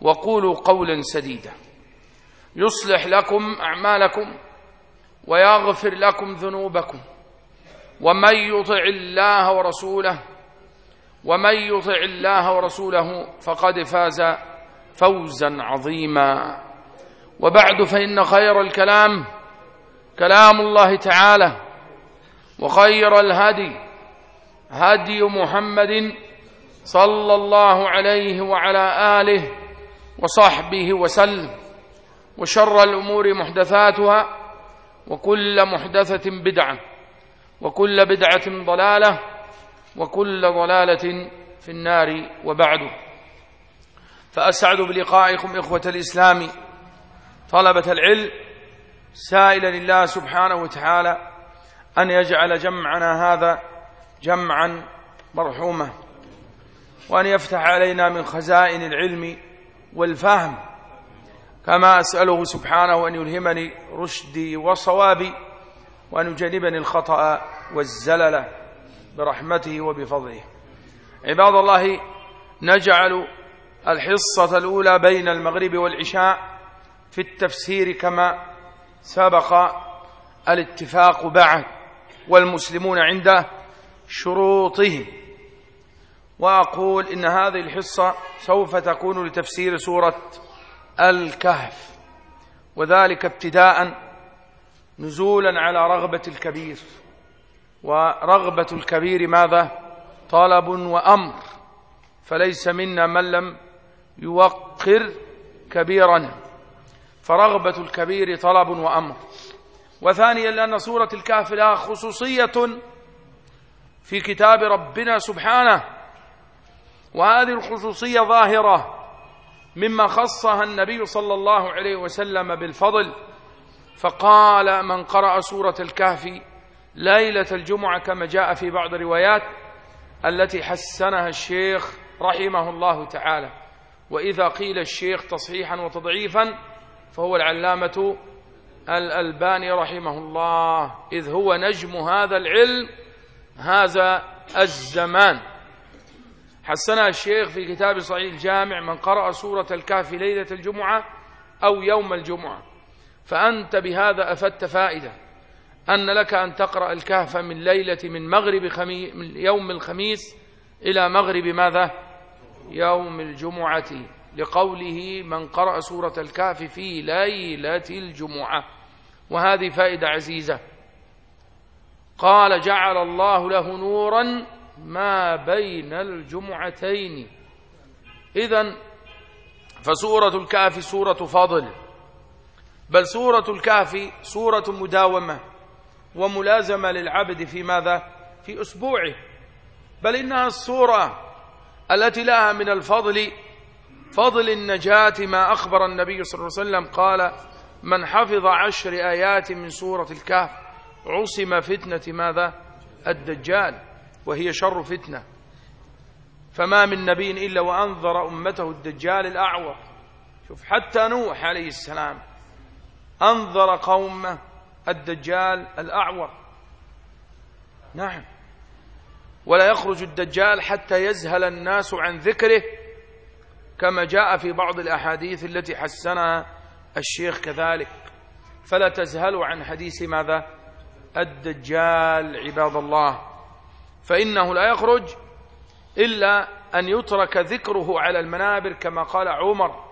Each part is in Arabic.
وقولوا قولا سديدا. يصلح لكم أعمالكم ويغفر لكم ذنوبكم. ومن يطع الله ورسوله ومن يطع الله ورسوله فقد فاز فوزا عظيما. وبعد فإن خير الكلام كلام الله تعالى وخير الهدي هدي محمد صلى الله عليه وعلى آله وصحبه وسلم وشر الأمور محدثاتها وكل محدثة بدعة وكل بدعة ضلالة وكل ضلالة في النار وبعد. فأسعد بلقائكم إخوة الإسلام طلبة العلم. سائلا الله سبحانه وتعالى أن يجعل جمعنا هذا جمعا مرحوما وأن يفتح علينا من خزائن العلم والفهم. كما أسأله سبحانه أن يلهمني رشدي وصوابي وأن يجنبني الخطأ والزلل برحمته وبفضله. عباد الله نجعل الحصة الأولى بين المغرب والعشاء في التفسير كما سبق الاتفاق بعد والمسلمون عند شروطهم. وأقول إن هذه الحصة سوف تكون لتفسير سورة الكهف. وذلك ابتداء نزولا على رغبة الكبير. ورغبة الكبير ماذا؟ طلب وأمر. فليس منا من لم يوقر كبيرنا فرغبة الكبير طلب وأمر. وثانيا لأن سورة الكهف لها خصوصية في كتاب ربنا سبحانه. وهذه الخصوصية ظاهرة مما خصها النبي صلى الله عليه وسلم بالفضل. فقال من قرأ سورة الكهف ليلة الجمعة كما جاء في بعض الروايات التي حسنها الشيخ رحمه الله تعالى. وإذا قيل الشيخ تصحيحا وتضعيفا فهو العلامة الألباني رحمه الله إذ هو نجم هذا العلم هذا الزمان. حسنها الشيخ في كتاب صحيح الجامع من قرأ سورة الكهف ليلة الجمعة أو يوم الجمعة. فأنت بهذا أفدت فائدة أن لك أن تقرأ الكهف من ليلة من مغرب خمي من يوم الخميس إلى مغرب ماذا؟ يوم الجمعة لقوله من قرأ سورة الكهف في ليلة الجمعة. وهذه فائدة عزيزة. قال جعل الله له نورا ما بين الجمعتين إذا فسورة الكهف سورة فضل بل سورة الكهف سورة مداومة وملازمة للعبد في ماذا؟ في أسبوعه بل إنها السورة التي لها من الفضل فضل النجاة ما أخبر النبي صلى الله عليه وسلم قال من حفظ عشر آيات من سورة الكهف عصم فتنة ماذا؟ الدجال وهي شر فتنة. فما من نبي إلا وأنذر أمته الدجال الأعور. شوف حتى نوح عليه السلام أنذر قومه الدجال الأعور. نعم. ولا يخرج الدجال حتى يزهل الناس عن ذكره كما جاء في بعض الأحاديث التي حسنها الشيخ كذلك. فلا تزهلوا عن حديث ماذا؟ الدجال عباد الله. فإنه لا يخرج إلا أن يترك ذكره على المنابر كما قال عمر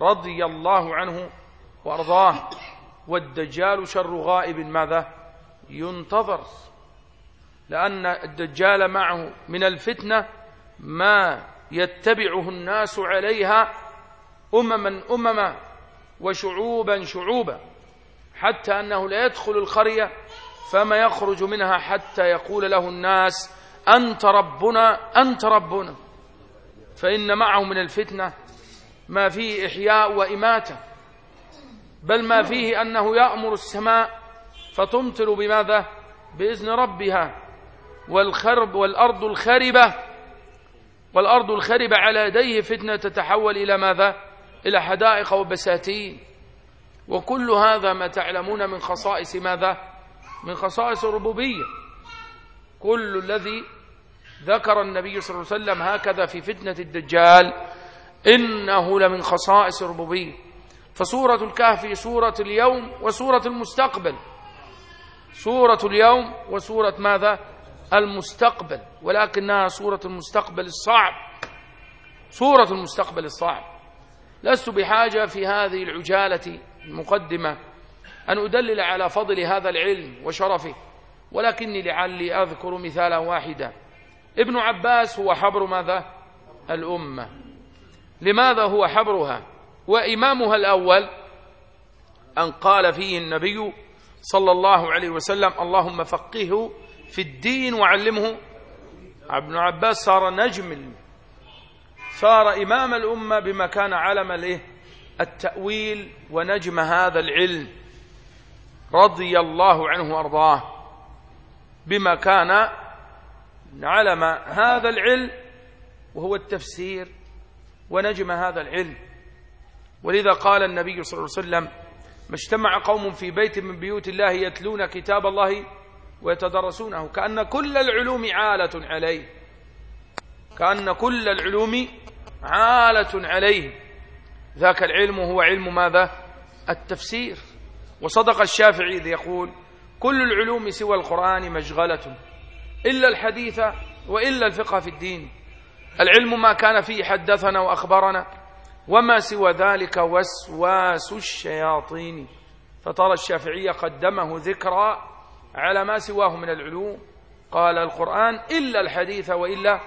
رضي الله عنه وأرضاه والدجال شر غائب ماذا؟ ينتظر. لأن الدجال معه من الفتنة ما يتبعه الناس عليها أمما أمما وشعوبا شعوبا حتى أنه لا يدخل القرية فما يخرج منها حتى يقول له الناس أنت ربنا أنت ربنا. فإن معه من الفتنة ما فيه إحياء وإماتة. بل ما فيه أنه يأمر السماء فتمطر بماذا؟ بإذن ربها. والخرب والأرض الخربة والأرض الخربة على يديه فتنة تتحول إلى ماذا؟ إلى حدائق وبساتين. وكل هذا ما تعلمون من خصائص ماذا؟ من خصائص الربوبية. كل الذي ذكر النبي صلى الله عليه وسلم هكذا في فتنة الدجال إنه لمن خصائص الربوبية. فسورة الكهف سورة اليوم وسورة المستقبل. سورة اليوم وسورة ماذا؟ المستقبل. ولكنها سورة المستقبل الصعب. سورة المستقبل الصعب. لست بحاجة في هذه العجالة المقدمة. أن أدلل على فضل هذا العلم وشرفه ولكني لعلي أذكر مثالا واحدا. ابن عباس هو حبر ماذا؟ الأمة. لماذا هو حبرها؟ وإمامها الأول أن قال فيه النبي صلى الله عليه وسلم اللهم فقهه في الدين وعلمه ابن عباس صار نجم. صار إمام الأمة بما كان علم التأويل ونجم هذا العلم. رضي الله عنه وأرضاه بما كان علم هذا العلم وهو التفسير ونجم هذا العلم. ولذا قال النبي صلى الله عليه وسلم ما اجتمع قوم في بيت من بيوت الله يتلون كتاب الله ويتدرسونه. كأن كل العلوم عالة عليه. كأن كل العلوم عالة عليه. ذاك العلم هو علم ماذا؟ التفسير. وصدق الشافعي إذ يقول كل العلوم سوى القرآن مشغلة إلا الحديث وإلا الفقه في الدين. العلم ما كان فيه حدثنا وأخبرنا وما سوى ذلك وسواس الشياطين. فترى الشافعي قدمه ذكرى على ما سواه من العلوم. قال القرآن إلا الحديث وإلا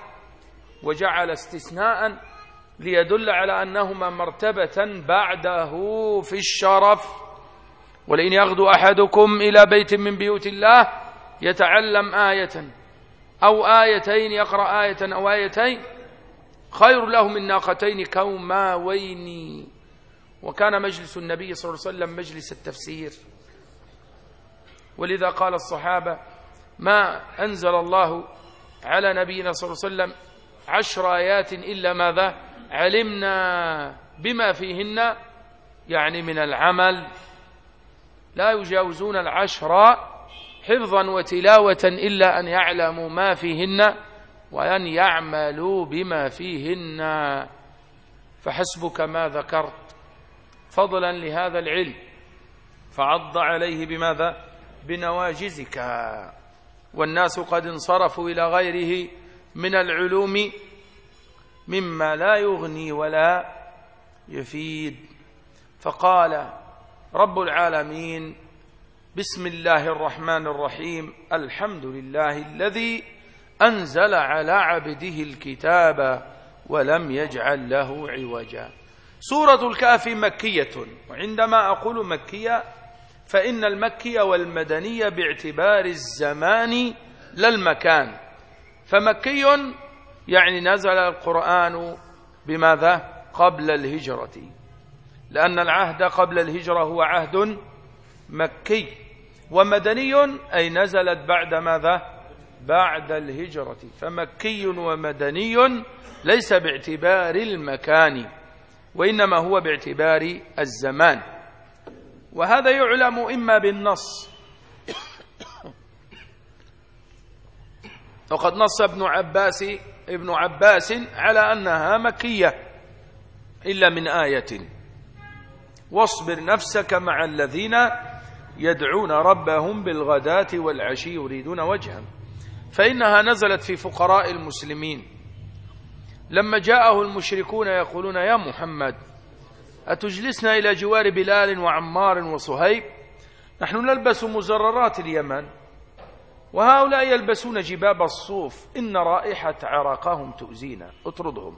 وجعل استثناء ليدل على أنهما مرتبة بعده في الشرف. ولئن يغدو أحدكم إلى بيت من بيوت الله يتعلم آية أو آيتين يقرأ آية أو آيتين خير له من ناقتين كوماوين وكان مجلس النبي صلى الله عليه وسلم مجلس التفسير. ولذا قال الصحابة ما أنزل الله على نبينا صلى الله عليه وسلم عشر آيات إلا ماذا؟ علمنا بما فيهن يعني من العمل لا يجاوزون العشر حفظا وتلاوة إلا أن يعلموا ما فيهن وأن يعملوا بما فيهن. فحسبك ما ذكرت فضلا لهذا العلم فعض عليه بماذا؟ بنواجزك. والناس قد انصرفوا إلى غيره من العلوم مما لا يغني ولا يفيد. فقال رب العالمين. بسم الله الرحمن الرحيم. الحمد لله الذي أنزل على عبده الكتاب ولم يجعل له عوجا. سورة الكهف مكية. وعندما أقول مكية فإن المكي والمدني باعتبار الزمان لا المكان فمكي يعني نزل القرآن بماذا؟ قبل الهجرة. لأن العهد قبل الهجرة هو عهد مكي ومدني أي نزلت بعد ماذا؟ بعد الهجرة. فمكي ومدني ليس باعتبار المكان وإنما هو باعتبار الزمان. وهذا يعلم إما بالنص. وقد نص ابن عباس ابن عباس على أنها مكية إلا من آية. واصبر نفسك مع الذين يدعون ربهم بالغداة والعشي يريدون وجها فإنها نزلت في فقراء المسلمين. لما جاءه المشركون يقولون يا محمد أتجلسنا إلى جوار بلال وعمار وصهيب؟ نحن نلبس مزررات اليمن وهؤلاء يلبسون جباب الصوف إن رائحة عرقهم تؤذينا. اطردهم.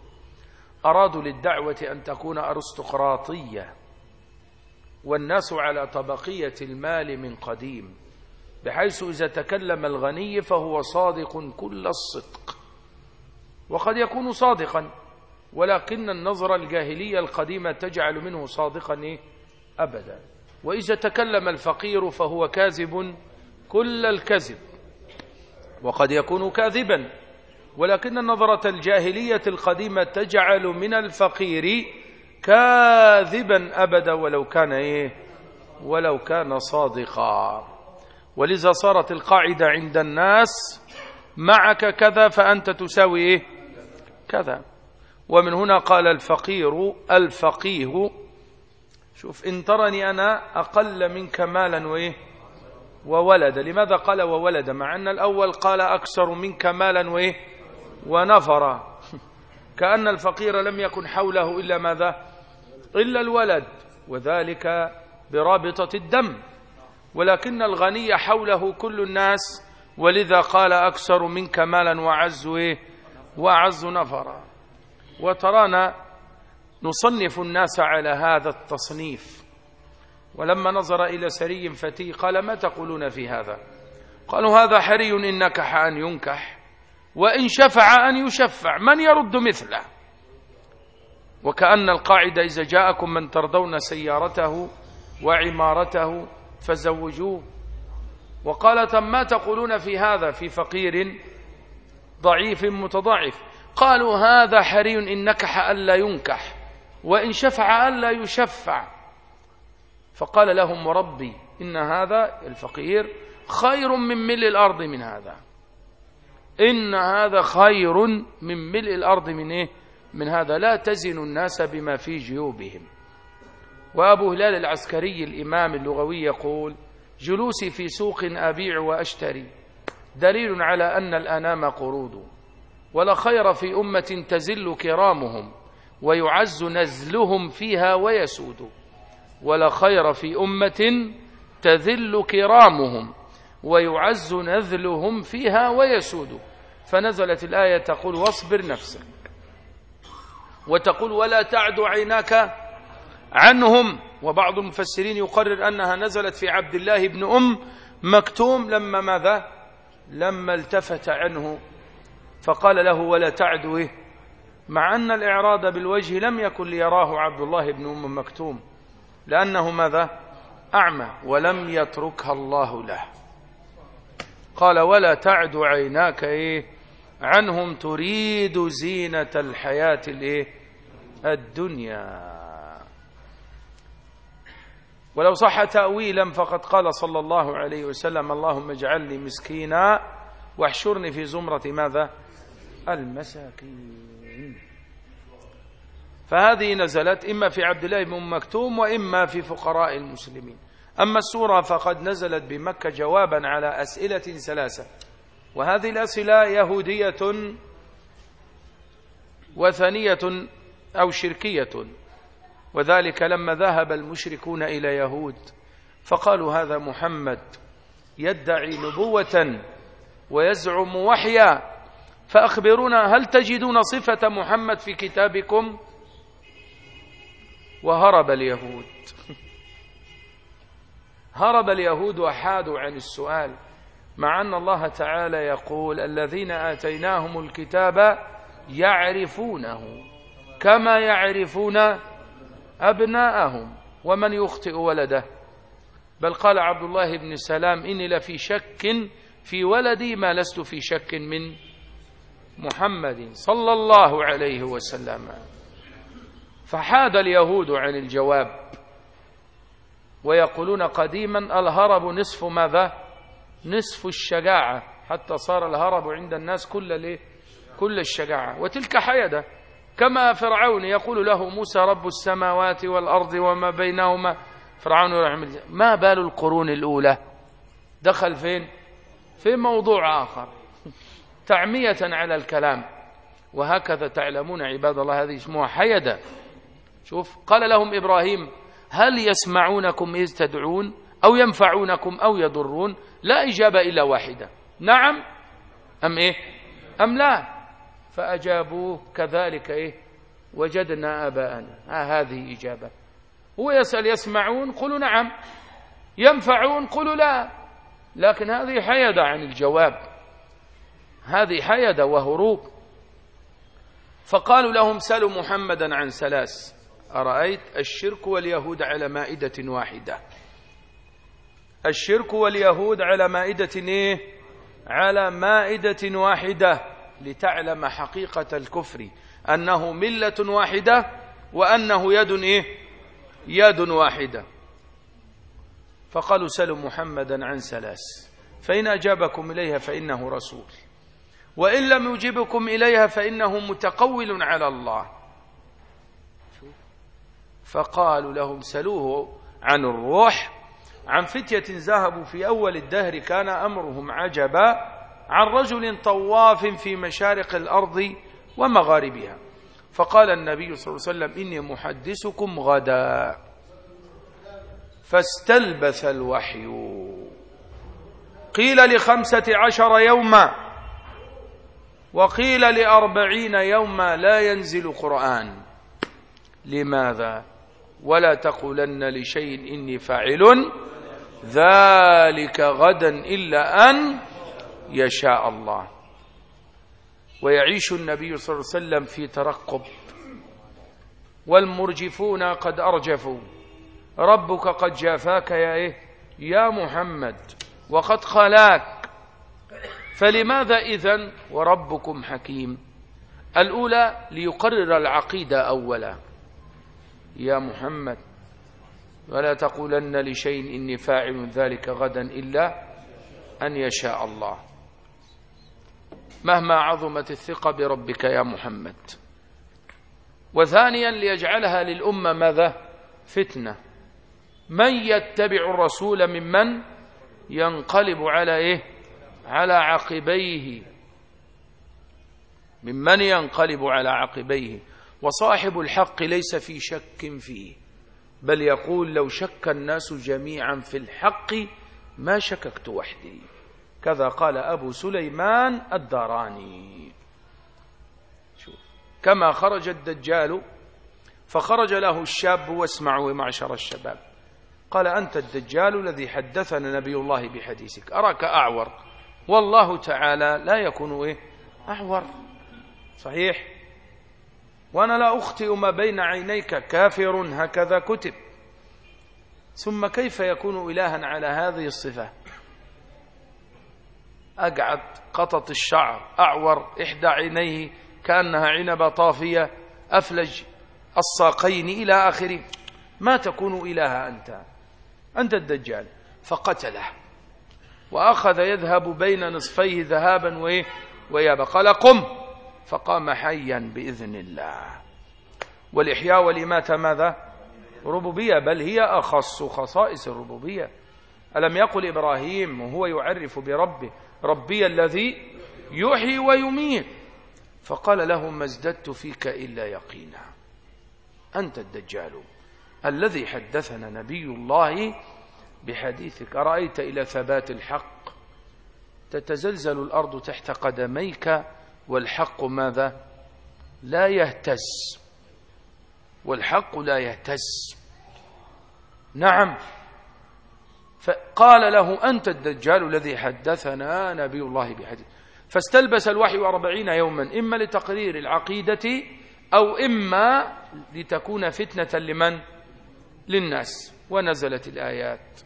أرادوا للدعوة أن تكون أرستقراطية. والناس على طبقية المال من قديم بحيث إذا تكلم الغني فهو صادق كل الصدق وقد يكون صادقا ولكن النظرة الجاهلية القديمة تجعل منه صادقا؟ أبدا وإذا تكلم الفقير فهو كاذب كل الكذب وقد يكون كاذبا ولكن النظرة الجاهلية القديمة تجعل من الفقير كاذبا أبدا ولو كان إيه؟ ولو كان صادقا. ولذا صارت القاعدة عند الناس معك كذا فأنت تساوي إيه؟ كذا. ومن هنا قال الفقير الفقيه. شوف إن ترني أنا أقل منك مالا وإيه؟ وولد لماذا قال وولد مع أن الأول قال أكثر منك مالا وإيه؟ ونفر. كأن الفقير لم يكن حوله إلا ماذا؟ إلا الولد وذلك برابطة الدم. ولكن الغني حوله كل الناس ولذا قال أكثر منك مالا وعز إيه؟ وأعز نفرا. وترانا نصنف الناس على هذا التصنيف. ولما نظر إلى سري فتي قال ما تقولون في هذا؟ قالوا هذا حري إن نكح أن ينكح وإن شفع أن يشفع من يرد مثله؟ وكأن القاعدة إذا جاءكم من ترضون سيارته وعمارته فزوجوه. وقال ما تقولون في هذا في فقير ضعيف متضاعف؟ قالوا هذا حري إن نكح ألا ينكح وإن شفع ألا يشفع. فقال لهم ربي إن هذا الفقير خير من ملء الأرض من هذا. إن هذا خير من ملء الأرض من إيه؟ من هذا لا تزن الناس بما في جيوبهم. وأبو هلال العسكري الإمام اللغوي يقول جلوسي في سوق أبيع وأشتري. دليل على أن الأنام قرود. ولا خير في أمة تزل كرامهم ويعز نزلهم فيها ويسود. ولا خير في أمة تذل كرامهم ويعز نذلهم فيها ويسود. فنزلت الآية تقول واصبر نفسك. وتقول ولا تعد عيناك عنهم. وبعض المفسرين يقرر أنها نزلت في عبد الله بن أم مكتوم لما ماذا؟ لما التفت عنه. فقال له ولا تعد مع أن الإعراض بالوجه لم يكن ليراه عبد الله بن أم مكتوم لأنه ماذا؟ أعمى ولم يتركها الله له. قال ولا تعد عيناك إيه؟ عنهم تريد زينة الحياة الإيه؟ الدنيا. ولو صح تأويلا فقد قال صلى الله عليه وسلم اللهم اجعلني مسكينا واحشرني في زمرة ماذا؟ المساكين. فهذه نزلت إما في عبد الله بن مكتوم وإما في فقراء المسلمين. أما السورة فقد نزلت بمكة جوابا على أسئلة ثلاثة. وهذه الأسئلة يهودية وثنية أو شركية وذلك لما ذهب المشركون إلى يهود فقالوا هذا محمد يدعي نبوة ويزعم وحيا فأخبرونا هل تجدون صفة محمد في كتابكم؟ وهرب اليهود. هرب اليهود وحادوا عن السؤال. مع أن الله تعالى يقول الذين آتيناهم الكتاب يعرفونه كما يعرفون أبناءهم ومن يخطئ ولده. بل قال عبد الله بن سلام إني لفي شك في ولدي ما لست في شك من محمد صلى الله عليه وسلم. فحاد اليهود عن الجواب ويقولون قديما الهرب نصف ماذا؟ نصف الشجاعة. حتى صار الهرب عند الناس كل كل الشجاعة. وتلك حيدة كما فرعون يقول له موسى رب السماوات والأرض وما بينهما. فرعون ما بال القرون الأولى؟ دخل فين؟ في موضوع آخر. تعمية على الكلام. وهكذا تعلمون عباد الله هذه اسمها حيدة شوف قال لهم إبراهيم هل يسمعونكم إذ تدعون؟ أو ينفعونكم أو يضرون لا إجابة إلا واحدة. نعم أم إيه؟ أم لا؟ فأجابوه كذلك إيه؟ وجدنا آباءنا. هذه إجابة. هو يسأل يسمعون؟ قلوا نعم. ينفعون؟ قلوا لا. لكن هذه حيدة عن الجواب. هذه حيدة وهروب. فقالوا لهم سلوا محمدا عن ثلاث. أرأيت؟ الشرك واليهود على مائدة واحدة. الشرك واليهود على مائدة إيه؟ على مائدة واحدة لتعلم حقيقة الكفر. أنه ملة واحدة وأنه يد إيه؟ يد واحدة. فقالوا سلوا محمدا عن ثلاث فإن أجابكم إليها فإنه رسول. وإن لم يجبكم إليها فإنه متقول على الله. فقالوا لهم سلوه عن الروح عن فتية ذهبوا في أول الدهر كان أمرهم عجبا عن رجل طواف في مشارق الأرض ومغاربها. فقال النبي صلى الله عليه وسلم إني محدثكم غدا. فاستلبث الوحي. قيل لخمسة عشر يوما. وقيل لأربعين يوما لا ينزل قرآن. لماذا؟ ولا تقولن لشيء إني فاعل. ذلك غدا إلا أن يشاء الله. ويعيش النبي صلى الله عليه وسلم في ترقب. والمرجفون قد أرجفوا. ربك قد جافاك يا إيه؟ يا محمد. وقد خلاك. فلماذا إذن؟ وربكم حكيم. الأولى ليقرر العقيدة أولا. يا محمد. ولا تقولن لشيء إني فاعل ذلك غدا إلا أن يشاء الله. مهما عظمت الثقة بربك يا محمد. وثانيا ليجعلها للأمة ماذا؟ فتنة. من يتبع الرسول ممن؟ ينقلب على إيه؟ على عقبيه. ممن ينقلب على عقبيه؟ وصاحب الحق ليس في شك فيه. بل يقول لو شك الناس جميعا في الحق ما شككت وحدي. كذا قال أبو سليمان الداراني. شوف كما خرج الدجال فخرج له الشاب واسمعوا معشر الشباب. قال أنت الدجال الذي حدثنا نبي الله بحديثك أراك أعور؟ والله تعالى لا يكون إيه؟ أعور. صحيح؟ وأنا لا أخطئ ما بين عينيك كافر هكذا كتب. ثم كيف يكون إلها على هذه الصفة؟ أقعد قطط الشعر أعور إحدى عينيه كأنها عنبة طافية أفلج الساقين إلى آخره ما تكون إله أنت؟ أنت الدجال. فقتله. وأخذ يذهب بين نصفيه ذهابا ويابا قال قم فقام حيا بإذن الله. والإحياء والإماتة ماذا؟ ربوبية بل هي أخص خصائص الربوبية. ألم يقل إبراهيم وهو يعرف بربه ربي الذي يحيي ويميت. فقال له ما ازددت فيك إلا يقينا. أنت الدجال الذي حدثنا نبي الله بحديثك. أرأيت إلى ثبات الحق؟ تتزلزل الأرض تحت قدميك والحق ماذا؟ لا يهتز والحق لا يهتز نعم. فقال له أنت الدجال الذي حدثنا نبي الله بحديث. فاستلبس الوحي أربعين يوما إما لتقرير العقيدة أو إما لتكون فتنة لمن؟ للناس. ونزلت الآيات.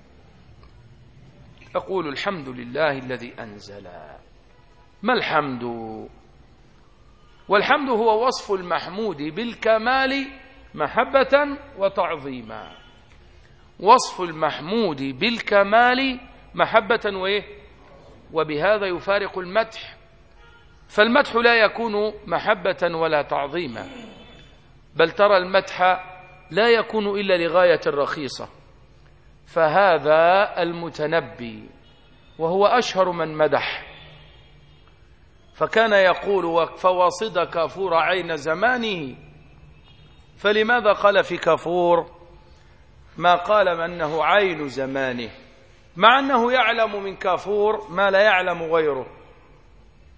أقول الحمد لله الذي أنزل. ما الحمد؟ والحمد هو وصف المحمود بالكمال محبة وتعظيما. وصف المحمود بالكمال محبة وإيه؟ وبهذا يفارق المدح. فالمدح لا يكون محبة ولا تعظيما. بل ترى المدح لا يكون إلا لغاية رخيصة فهذا المتنبي وهو أشهر من مدح. فكان يقول فواصد كافور عين زمانه فلماذا قال في كافور؟ ما قال أنه عين زمانه. مع أنه يعلم من كافور ما لا يعلم غيره.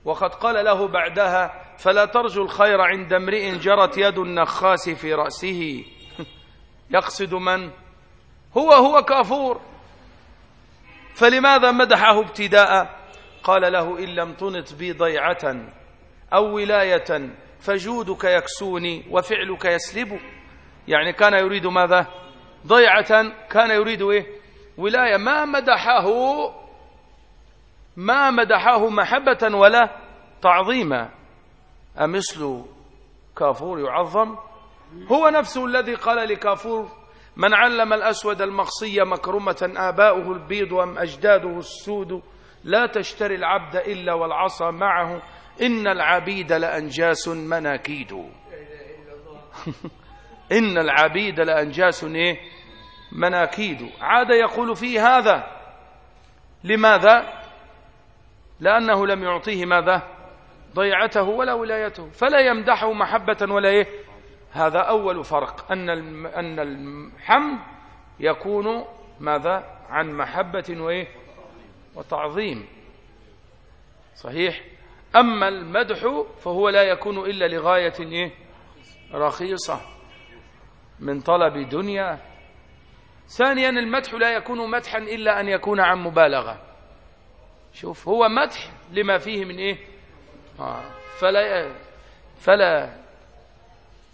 وقد قال له بعدها فلا ترجو الخير عند امرئ جرت يد النخاس في رأسه يقصد من؟ هو هو كافور. فلماذا مدحه ابتداء؟ قال له إن لم تنط بي ضيعة أو ولاية فجودك يكسوني وفعلك يسلب. يعني كان يريد ماذا؟ ضيعة. كان يريد إيه؟ ولاية. ما مدحه ما مدحه محبة ولا تعظيما. أمثل كافور يعظم؟ هو نفسه الذي قال لكافور من علم الأسود المقصي مكرمة آباؤه البيض أم أجداده السود لا تشتري العبد إلا والعصا معه. إن العبيد لأنجاس مناكيد. إن العبيد لأنجاس إيه؟ مناكيد. عاد يقول فيه هذا. لماذا؟ لأنه لم يعطيه ماذا؟ ضيعته ولا ولايته. فلا يمدحه محبة ولا إيه؟ هذا أول فرق. أن أن الحمد يكون ماذا؟ عن محبة وإيه؟ وتعظيم. صحيح. أما المدح فهو لا يكون إلا لغاية إيه؟ رخيصة. من طلب دنيا. ثانيا المدح لا يكون مدحا إلا أن يكون عن مبالغة. شوف هو مدح لما فيه من إيه؟ آه. فلا فلا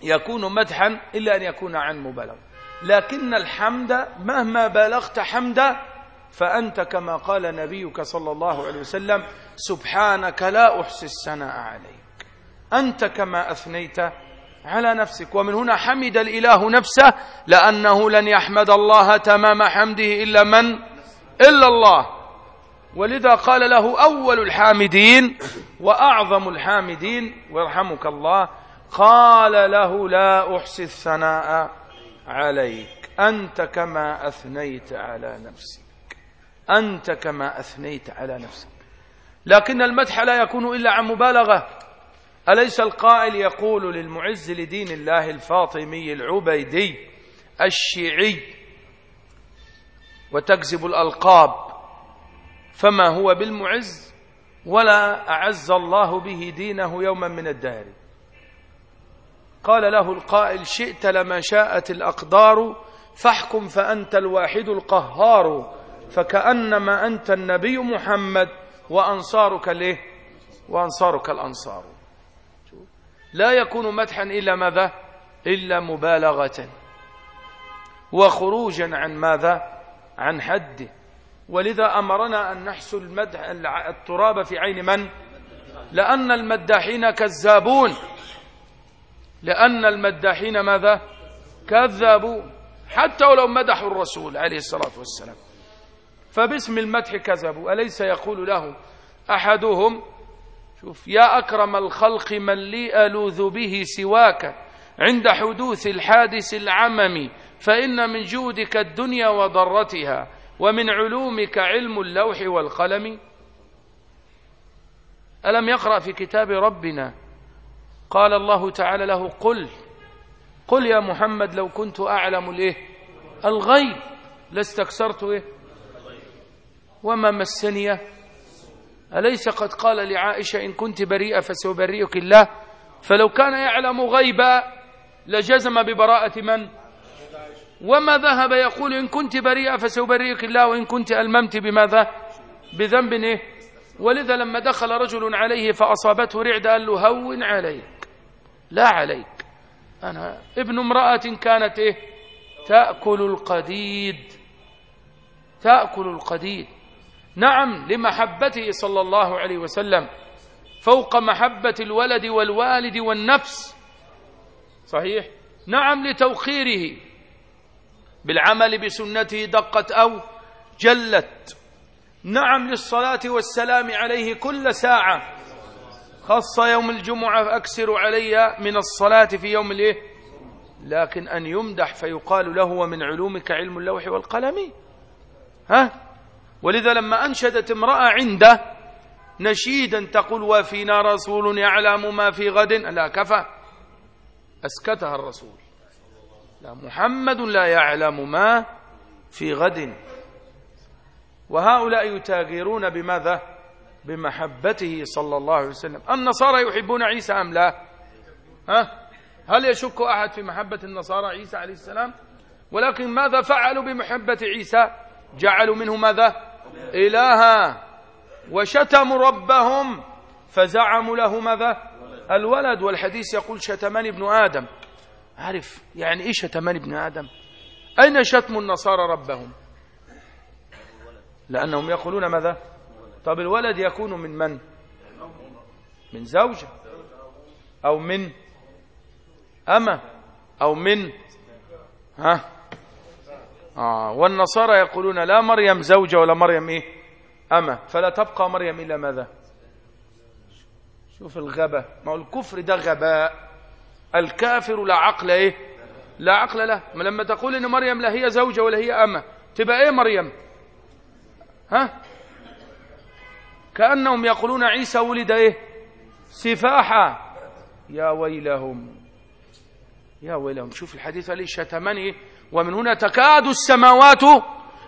يكون مدحا إلا أن يكون عن مبالغة. لكن الحمد مهما بالغت حمدا فأنت كما قال نبيك صلى الله عليه وسلم سبحانك لا أحصي الثناء عليك. أنت كما أثنيت على نفسك ومن هنا حمد الإله نفسه لأنه لن يحمد الله تمام حمده إلا من؟ إلا الله. ولذا قال له أول الحامدين وأعظم الحامدين ويرحمك الله قال له لا أحصي الثناء عليك. أنت كما أثنيت على نفسك. أنت كما أثنيت على نفسك. لكن المدح لا يكون إلا عن مبالغة. أليس القائل يقول للمعز لدين الله الفاطمي العبيدي الشيعي وتكذب الألقاب فما هو بالمعز ولا أعز الله به دينه يوما من الدهر. قال له القائل شئت لما شاءت الأقدار فاحكم فأنت الواحد القهار فكأنما أنت النبي محمد وأنصارك له وأنصارك الأنصار. لا يكون مدحا إلا ماذا؟ إلا مبالغة. وخروجا عن ماذا؟ عن حده ولذا أمرنا أن نحسو المدح التراب في عين من؟ لأن المداحين كذابون. لأن المداحين ماذا؟ كذابون. حتى ولو مدحوا الرسول عليه الصلاة والسلام. فباسم المدح كذبوا. أليس يقول له أحدهم شوف يا أكرم الخلق من لي ألوذ به سواك عند حدوث الحادث العمم فإن من جودك الدنيا وضرتها ومن علومك علم اللوح والقلم. ألم يقرأ في كتاب ربنا؟ قال الله تعالى له قل قل يا محمد لو كنت أعلم الإيه؟ الغيب. لاستكثرت إيه؟ وما مسني أليس قد قال لعائشة إن كنت بريئة فسيبرئك الله؟ فلو كان يعلم غيبا لجزم ببراءة من؟ وما ذهب يقول إن كنت بريئة فسيبرئك الله وإن كنت ألممت بماذا؟ بذنب إيه؟ ولذا لما دخل رجل عليه فأصابته رعد قال له هون عليك لا عليك. أنا ابن امرأة كانت إيه؟ تأكل القديد تأكل القديد. نعم لمحبته صلى الله عليه وسلم فوق محبة الولد والوالد والنفس. صحيح؟ نعم لتوقيره بالعمل بسنته دقت أو جلت. نعم للصلاة والسلام عليه كل ساعة. خص يوم الجمعة أكسر علي من الصلاة في يوم الإيه؟ لكن أن يمدح فيقال له ومن علومك علم اللوح والقلم. ها؟ ولذا لما أنشدت امرأة عنده نشيدا تقول وفينا رسول يعلم ما في غد لا كفى. أسكتها الرسول. لا محمد لا يعلم ما في غد. وهؤلاء يتاجرون بماذا؟ بمحبته صلى الله عليه وسلم. النصارى يحبون عيسى أم لا؟ ها؟ هل يشك أحد في محبة النصارى عيسى عليه السلام؟ ولكن ماذا فعلوا بمحبة عيسى؟ جعلوا منه ماذا؟ إلها. وشتموا ربهم. فزعموا له ماذا؟ الولد. والحديث يقول شتمان ابن آدم. عارف يعني إيش شتمان ابن آدم؟ أين شتم النصارى ربهم؟ لأنهم يقولون ماذا؟ طب الولد يكون من من؟ من زوجة. أو من أما أو من ها؟ آه. والنصارى يقولون لا مريم زوجة ولا مريم إيه؟ أما فلا تبقى مريم إلا ماذا؟ شوف الغباء. ما هو الكفر ده غباء. الكافر لا عقل إيه؟ لا عقل له. ما لما تقول إن مريم لا هي زوجة ولا هي أما تبقى إيه مريم؟ ها؟ كأنهم يقولون عيسى ولد إيه؟ سفاحة. يا ويلهم. يا ويلهم. شوف الحديث عليه شتمني. ومن هنا تكاد السماوات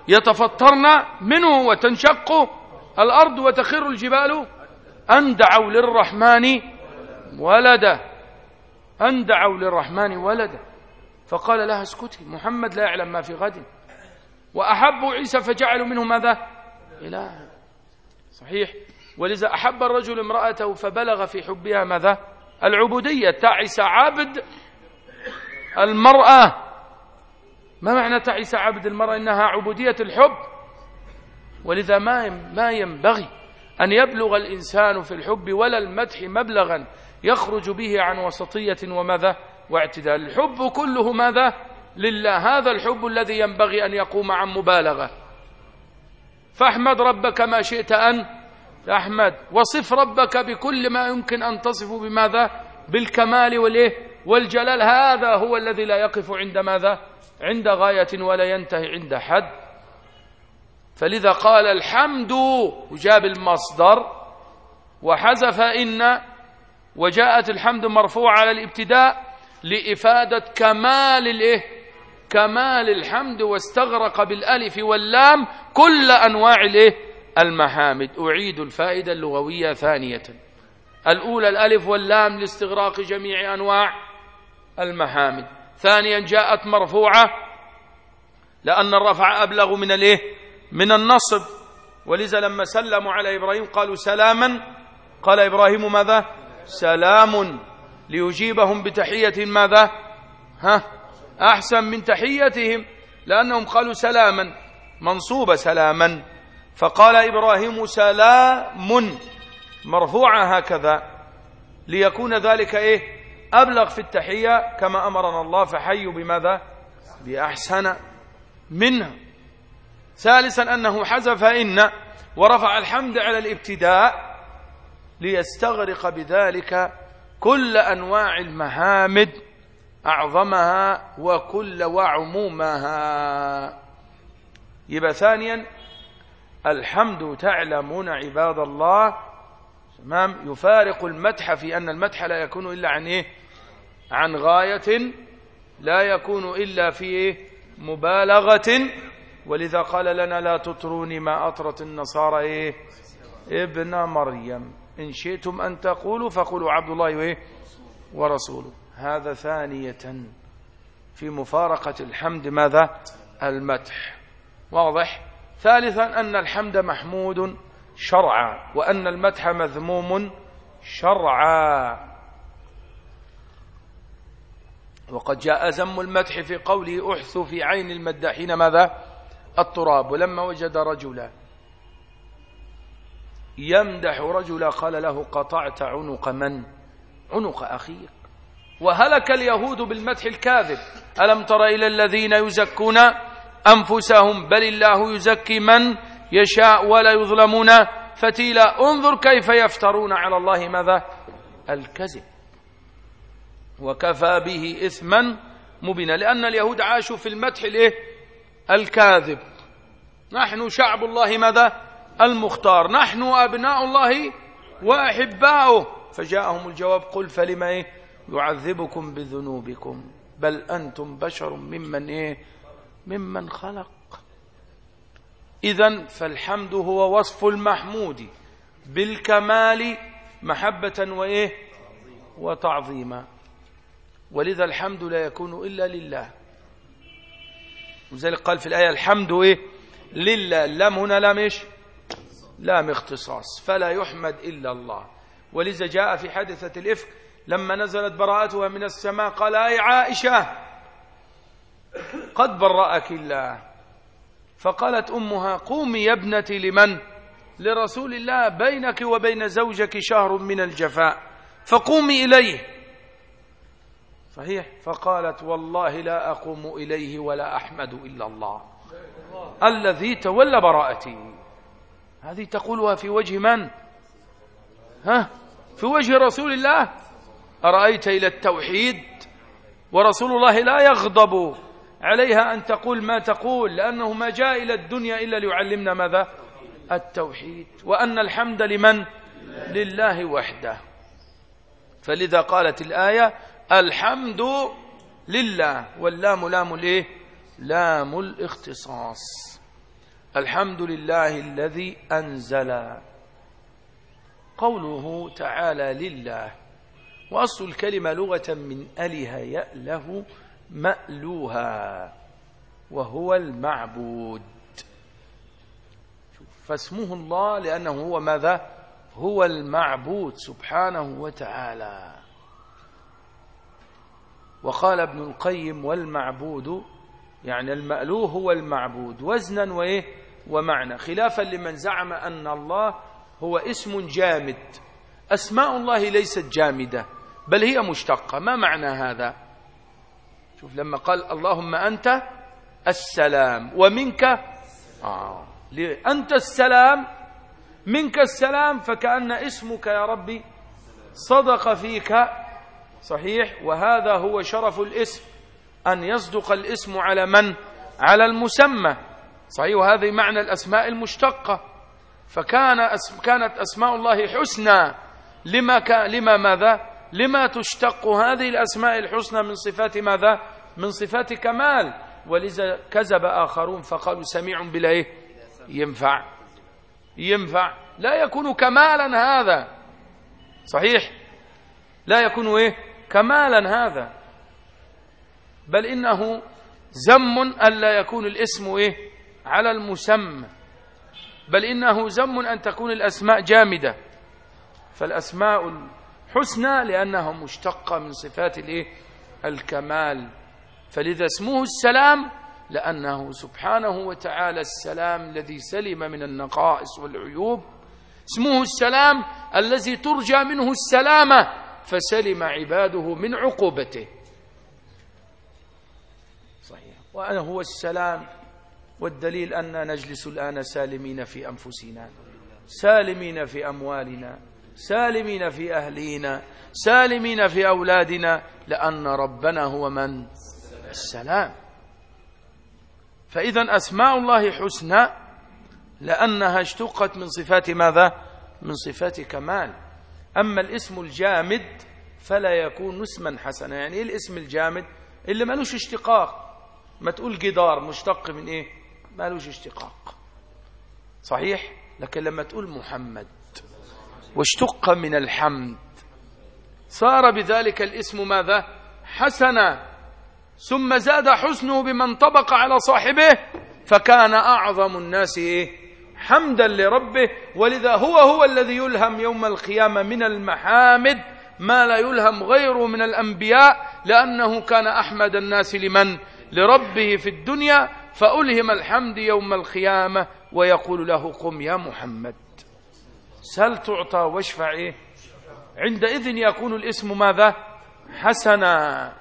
يتفطرن منه وتنشق الأرض وتخر الجبال. أن دعوا للرحمن ولدا. أن دعوا للرحمن ولدا. فقال لها اسكتي محمد لا يعلم ما في غد. وأحبوا عيسى فجعلوا منه ماذا؟ إله صحيح. ولذا أحب الرجل امرأته فبلغ في حبها ماذا؟ العبودية. تعس عبد المرأة ما معنى تعس عبد المرأة إنها عبودية الحب؟ ولذا ما ما ينبغي أن يبلغ الإنسان في الحب ولا المدح مبلغا يخرج به عن وسطية وماذا؟ واعتدال. الحب كله ماذا؟ لله. هذا الحب الذي ينبغي أن يقوم عن مبالغة. فاحمد ربك ما شئت أن تحمد. وصف ربك بكل ما يمكن أن تصف بماذا؟ بالكمال والإيه؟ والجلال هذا هو الذي لا يقف عند ماذا؟ عند غاية ولا ينتهي عند حد. فلذا قال الحمد وجاب المصدر وحذف إن وجاءت الحمد مرفوع على الابتداء لإفادة كمال الإيه؟ كمال الحمد واستغرق بالألف واللام كل أنواع الإيه؟ المحامد. أعيد الفائدة اللغوية ثانية. الأولى الألف واللام لاستغراق جميع أنواع. المحامد ثانيا جاءت مرفوعة لأن الرفع أبلغ من الإيه؟ من النصب. ولذا لما سلموا على إبراهيم قالوا سلاما. قال إبراهيم ماذا؟ سلام. ليجيبهم بتحية ماذا؟ ها؟ أحسن من تحيتهم. لأنهم قالوا سلاما. منصوب سلاما. فقال إبراهيم سلام. مرفوعة هكذا. ليكون ذلك إيه؟ أبلغ في التحية كما أمرنا الله فحيوا بماذا؟ بأحسن منها ثالثا أنه حذف إن ورفع الحمد على الابتداء ليستغرق بذلك كل أنواع المحامد أعظمها وكل وعمومها. يبقى ثانيا الحمد تعلمون عباد الله تمام؟ يفارق المدح في أن المدح لا يكون إلا عن إيه؟ عن غاية لا يكون إلا في إيه؟ مبالغة. ولذا قال لنا لا تطروني ما أطرت النصارى إيه؟ ابن مريم. إن شئتم أن تقولوا فقولوا عبد الله وإيه؟ ورسوله. هذا ثانية في مفارقة الحمد ماذا؟ المدح. واضح؟ ثالثا أن الحمد محمود شرعا وأن المدح مذموم شرعا. وقد جاء زم المدح في قوله أحث في عين المداحين. ماذا؟ التراب. ولما وجد رجلا يمدح رجلا قال له قطعت عنق من؟ عنق أخيك. وهلك اليهود بالمدح الكاذب. ألم تر إلى الذين يزكون أنفسهم؟ بل الله يزكي من يشاء ولا يظلمون فتيلا. انظر كيف يفترون على الله. ماذا؟ الكذب. وكفى به إثما مبينا. لأن اليهود عاشوا في المدح الإيه؟ الكاذب. نحن شعب الله ماذا؟ المختار. نحن أبناء الله وأحباؤه. فجاءهم الجواب قل فلما إيه؟ يعذبكم بذنوبكم. بل أنتم بشر ممن إيه؟ ممن خلق. إذا فالحمد هو وصف المحمود بالكمال محبة وإيه؟ وتعظيما. ولذا الحمد لا يكون إلا لله. وذلك قال في الآية الحمد إيه؟ لله. لم هنا لم إيش؟ لام اختصاص. فلا يحمد إلا الله. ولذا جاء في حادثة الإفك لما نزلت براءتها من السماء قال أي عائشة؟ قد برأك الله. فقالت أمها قومي يا ابنتي لمن؟ لرسول الله بينك وبين زوجك شهر من الجفاء. فقومي إليه. صحيح؟ فقالت والله لا أقوم إليه ولا أحمد إلا الله. الذي تولى براءتي. هذه تقولها في وجه من؟ ها؟ في وجه رسول الله؟ أرأيت إلى التوحيد ورسول الله لا يغضب عليها أن تقول ما تقول لأنه ما جاء إلى الدنيا إلا ليعلمنا ماذا؟ التوحيد. وأن الحمد لمن؟ لله وحده. فلذا قالت الآية الحمد لله واللام لام الايه؟ لام الاختصاص. الحمد لله الذي أنزل. قوله تعالى لله. وأصل الكلمة لغة من أله يأله مألوها وهو المعبود. فاسمه الله لأنه هو ماذا؟ هو المعبود سبحانه وتعالى. وقال ابن القيم والمعبود يعني المألوه هو المعبود وزنا وإيه؟ ومعنى. خلافا لمن زعم أن الله هو اسم جامد. أسماء الله ليست جامدة بل هي مشتقة. ما معنى هذا؟ شوف لما قال اللهم أنت السلام ومنك آه أنت السلام منك السلام فكأن اسمك يا ربي صدق فيك صحيح؟ وهذا هو شرف الاسم أن يصدق الاسم على من؟ على المسمى. صحيح؟ وهذا معنى الأسماء المشتقة. فكان أس... كانت أسماء الله حسنى. لما. لما ماذا؟ لما تشتق هذه الأسماء الحسنى من صفات ماذا؟ من صفات كمال. ولذا كذب آخرون فقالوا سميع بلا إيه؟ ينفع. ينفع. لا يكون كمالا هذا. صحيح؟ لا يكون إيه؟ كمالا هذا. بل إنه زم ألا يكون الاسم إيه؟ على المسمى. بل إنه زم أن تكون الأسماء جامدة. فالأسماء الحسنى لأنها مشتقة من صفات الإيه؟ الكمال. فلذا اسمه السلام لأنه سبحانه وتعالى السلام الذي سلم من النقائص والعيوب. اسمه السلام الذي ترجى منه السلامة. فسلم عباده من عقوبته. صحيح. وأنا هو السلام والدليل أن نجلس الآن سالمين في أنفسنا سالمين في أموالنا سالمين في أهلينا سالمين في أولادنا لأن ربنا هو من؟ السلام. فإذا أسماء الله حسنى لأنها اشتقت من صفات ماذا؟ من صفات كمال. أما الاسم الجامد فلا يكون اسما حسنا. يعني إيه الاسم الجامد؟ اللي ملوش اشتقاق. ما تقول جدار مشتق من إيه؟ ملوش اشتقاق. صحيح؟ لكن لما تقول محمد واشتق من الحمد صار بذلك الاسم ماذا؟ حسنا. ثم زاد حسنه بمن طبق على صاحبه فكان أعظم الناس إيه؟ حمدا لربه ولذا هو هو الذي يلهم يوم القيامة من المحامد ما لا يلهم غيره من الأنبياء لأنه كان أحمد الناس لمن؟ لربه في الدنيا فألهم الحمد يوم القيامة ويقول له قم يا محمد. سل تعطى واشفع إيه؟ عندئذ يكون الاسم ماذا؟ حسنا.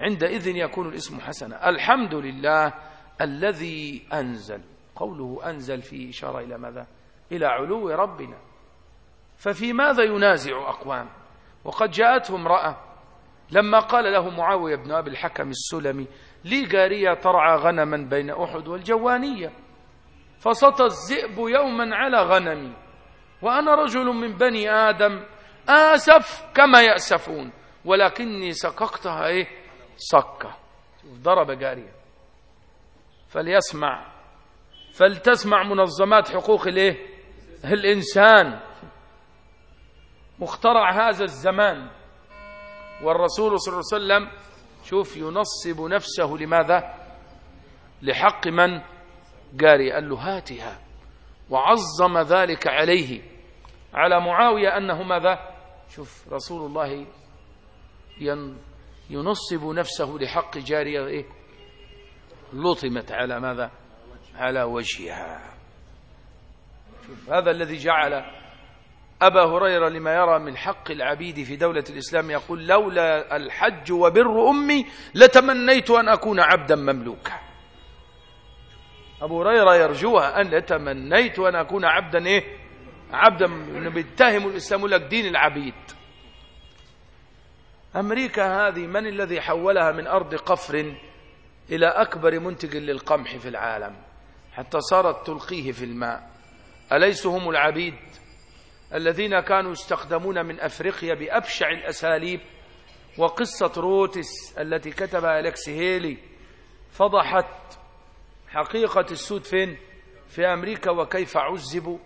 عندئذ يكون الاسم حسنا. الحمد لله الذي أنزل. قوله أنزل فيه إشارة إلى ماذا؟ إلى علو ربنا. ففي ماذا ينازع أقوام؟ وقد جاءته امرأة لما قال له معاوية بن أبي الحكم السلمي لي جارية ترعى غنما بين أحد والجوانية فسطى الذئب يوما على غنمي وأنا رجل من بني آدم آسف كما يأسفون ولكني سققتها إيه؟ صكة ضرب جارية. فليسمع فلتسمع منظمات حقوق الايه؟ الإنسان. مخترع هذا الزمان. والرسول صلى الله عليه وسلم شوف ينصب نفسه لماذا؟ لحق من؟ قاري قال له هاتها وعظم ذلك عليه. على معاوية أنه ماذا؟ شوف رسول الله ينصب نفسه لحق جارية إيه؟ لطمت على ماذا؟ على وجهها. هذا الذي جعل أبا هريرة لما يرى من حق العبيد في دولة الإسلام يقول لولا الحج وبر أمي لتمنيت أن أكون عبدا مملوكا. أبو هريرة يرجوها أن لتمنيت أن أكون عبدا إيه؟ عبدا بيتهم الإسلام لك دين العبيد. أمريكا هذه من الذي حولها من أرض قفر إلى أكبر منتج للقمح في العالم؟ حتى صارت تلقيه في الماء. أليس هم العبيد الذين كانوا يستخدمون من أفريقيا بأبشع الأساليب وقصة Roots التي كتبها أليكس هيلي؟ فضحت حقيقة السود فين؟ في أمريكا وكيف عذبوا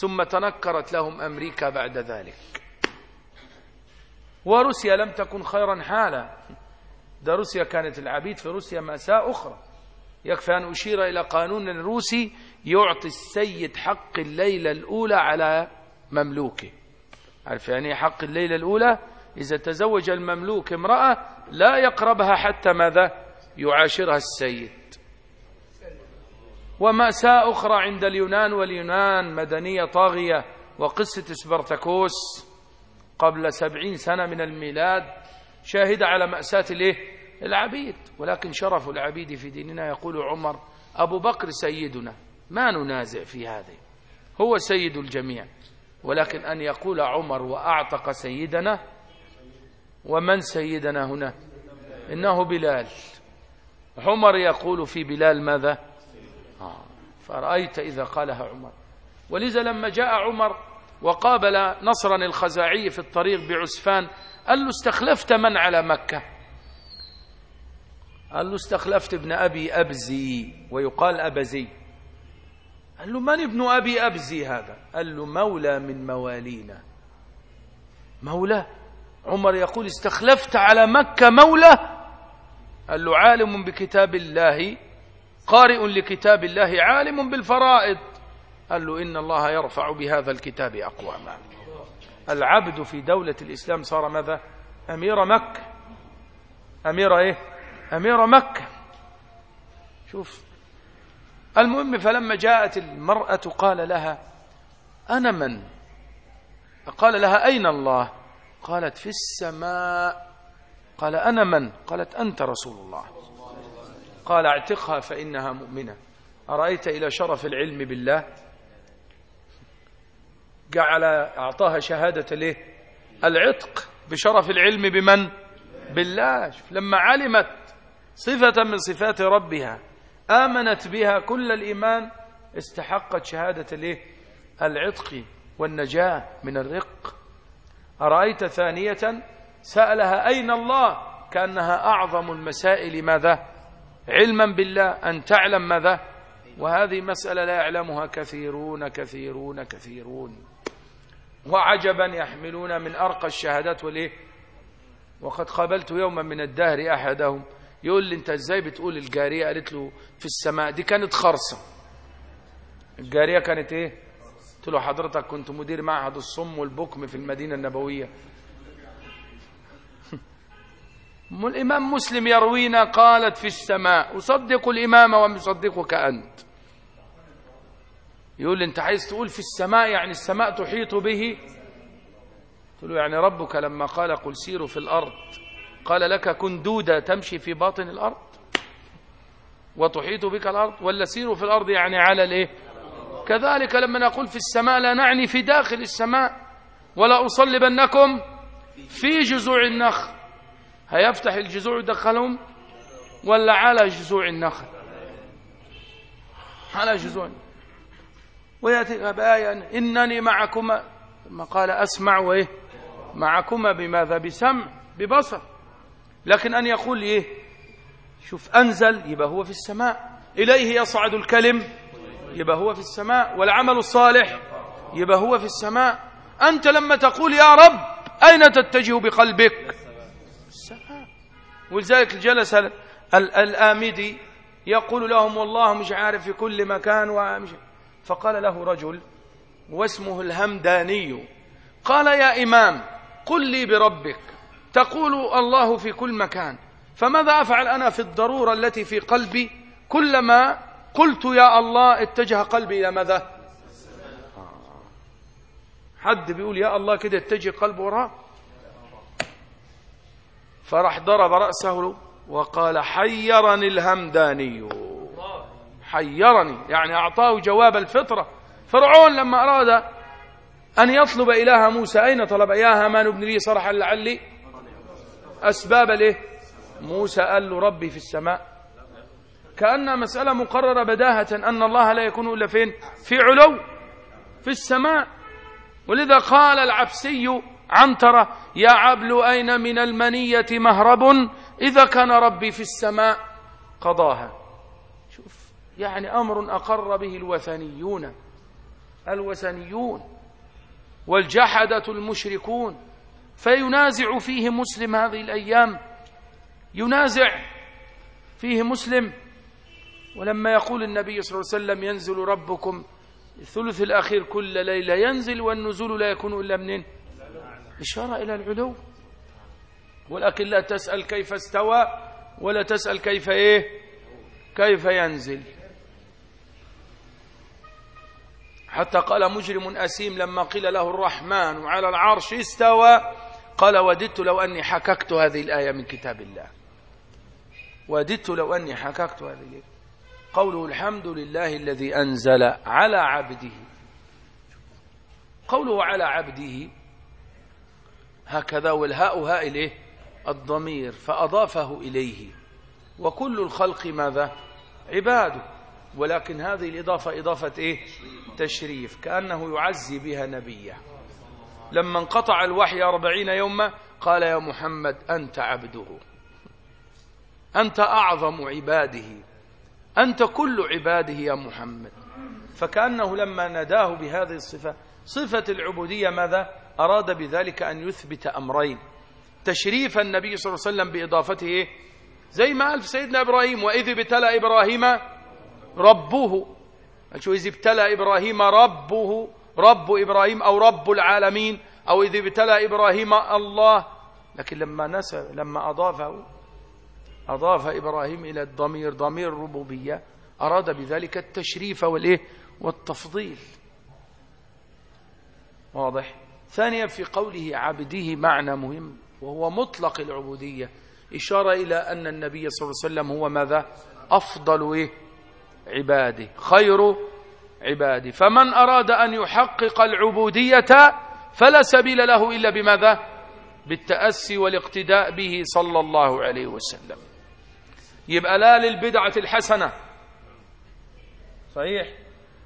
ثم تنكرت لهم أمريكا بعد ذلك. وروسيا لم تكن خيرا حالا. ده روسيا كانت العبيد في روسيا مأساة أخرى. يكفي أن أشير إلى قانون روسي يعطي السيد حق الليلة الأولى على مملوكه. عارف يعني حق الليلة الأولى؟ إذا تزوج المملوك امرأة لا يقربها حتى ماذا؟ يعاشرها السيد. ومأساة أخرى عند اليونان واليونان مدنية طاغية وقصة سبرتكوس قبل سبعين سنة من الميلاد شاهد على مأساة الإيه؟ العبيد. ولكن شرف العبيد في ديننا يقول عمر أبو بكر سيدنا. ما ننازع في هذا هو سيد الجميع. ولكن أن يقول عمر وأعتق سيدنا ومن سيدنا هنا؟ إنه بلال. عمر يقول في بلال ماذا؟ آه فرأيت إذا قالها عمر. ولذا لما جاء عمر وقابل نصرا الخزاعي في الطريق بعسفان قال له استخلفت من على مكة؟ قال له استخلفت ابن أبي أبزي ويقال أبزي. قال له من ابن أبي أبزي هذا؟ قال له مولى من موالينا. مولى؟ عمر يقول استخلفت على مكة مولى. قال له عالم بكتاب الله قارئ لكتاب الله عالم بالفرائض. قال له إن الله يرفع بهذا الكتاب أقواما. العبد في دولة الإسلام صار ماذا؟ أمير مكة. أمير إيه؟ أمير مكة. شوف المهم فلما جاءت المرأة قال لها أنا من؟ قال لها أين الله؟ قالت في السماء. قال أنا من؟ قالت أنت رسول الله. قال اعتقها فإنها مؤمنة. أرأيت إلى شرف العلم بالله؟ جعل أعطاها شهادة له العتق بشرف العلم بمن؟ بالله. لما علمت صفة من صفات ربها. آمنت بها كل الإيمان استحقت شهادة الإيه؟ العتق والنجاة من الرق. أرأيت ثانية سألها أين الله؟ كأنها أعظم المسائل. ماذا؟ علما بالله أن تعلم ماذا؟ وهذه مسألة لا يعلمها كثيرون كثيرون كثيرون. وعجبا يحملون من أرقى الشهادات والإيه؟ وقد قابلت يوما من الدهر أحدهم. يقول لي انت إزاي بتقول الجارية؟ قالت له في السماء. دي كانت خرصة. الجارية كانت إيه؟ قلت له حضرتك كنت مدير معهد الصم والبكم في المدينة النبوية. الإمام مسلم يروينا قالت في السماء. أصدق الإمام ومصدقك أنت. يقول لي أنت عايز تقول في السماء؟ يعني السماء تحيط به؟ قلت له يعني ربك لما قال قل سيروا في الأرض. قال لك كن دودة تمشي في باطن الأرض وتحيط بك الأرض ولا سيروا في الأرض يعني على الإيه؟ كذلك لما نقول في السماء لا نعني في داخل السماء ولا أصلبنكم في جذوع النخل. هيفتح الجذوع يدخلهم ولا على جذوع النخل؟ على جذوع ويأتي بآية إنني معكما. ثم قال أسمع وإيه؟ معكما بماذا؟ بسمع ببصر. لكن أن يقول إيه؟ شوف أنزل يبقى هو في السماء. إليه يصعد الكلم يبقى هو في السماء. والعمل الصالح يبقى هو في السماء. أنت لما تقول يا رب أين تتجه بقلبك؟ السماء. ولذلك جلس الآمدي يقول لهم والله مش عارف في كل مكان ومش فقال له رجل واسمه الهمداني. قال يا إمام قل لي بربك. تقول الله في كل مكان. فماذا أفعل أنا في الضرورة التي في قلبي؟ كلما قلت يا الله اتجه قلبي إلى ماذا؟ حد بيقول يا الله كده اتجه قلبه وراه. فراح ضرب رأسه وقال حيرني الهمداني. حيرني يعني أعطاه جواب الفطرة. فرعون لما أراد أن يطلب إله موسى أين طلب؟ يا هامان ابن لي صرحا لعلي. أسباب له موسى قال له ربي في السماء. كأنها مسألة مقررة بداهة أن الله لا يكون إلا فين؟ في علو في السماء. ولذا قال العبسي عنترة يا عبل أين من المنية مهرب؟ إذا كان ربي في السماء. قضاها. شوف يعني أمر أقر به الوثنيون. الوثنيون. والجحدة المشركون. فينازع فيه مسلم هذه الأيام. ينازع فيه مسلم. ولما يقول النبي صلى الله عليه وسلم ينزل ربكم الثلث الأخير كل ليلة ينزل والنزول لا يكون إلا منين؟ إشارة إلى العلو. ولكن لا تسأل كيف استوى ولا تسأل كيف إيه؟ كيف ينزل. حتى قال مجرم أسيم لما قيل له الرحمن على العرش استوى. قال وددت لو أني حككت هذه الآية من كتاب الله. وددت لو أني حككت هذه الآية. قوله الحمد لله الذي أنزل على عبده. قوله على عبده هكذا والهاء هاء إليه الضمير فأضافه إليه. وكل الخلق ماذا؟ عباده ولكن هذه الإضافة إضافة إيه؟ تشريف كأنه يعزي بها نبيه. لما انقطع الوحي أربعين يوما قال يا محمد أنت عبده. أنت أعظم عباده. أنت كل عباده يا محمد. فكأنه لما نداه بهذه الصفة صفة العبودية ماذا؟ أراد بذلك أن يثبت أمرين. تشريف النبي صلى الله عليه وسلم بإضافته زي ما قال في سيدنا إبراهيم وإذ ابتلى إبراهيم ربه. إذ ابتلى إبراهيم ربه. رب إبراهيم أو رب العالمين أو إذ ابتلى إبراهيم الله. لكن لما نسى لما أضافه أضاف إبراهيم إلى الضمير ضمير الربوبية أراد بذلك التشريف والإيه؟ والتفضيل. واضح؟ ثانيا في قوله عبده معنى مهم وهو مطلق العبودية. إشارة إلى أن النبي صلى الله عليه وسلم هو ماذا؟ أفضل إيه؟ عباده. خير عباده فمن أراد أن يحقق العبودية فلا سبيل له إلا بماذا؟ بالتأسي والاقتداء به صلى الله عليه وسلم. يبقى لا للبدعة الحسنة. صحيح؟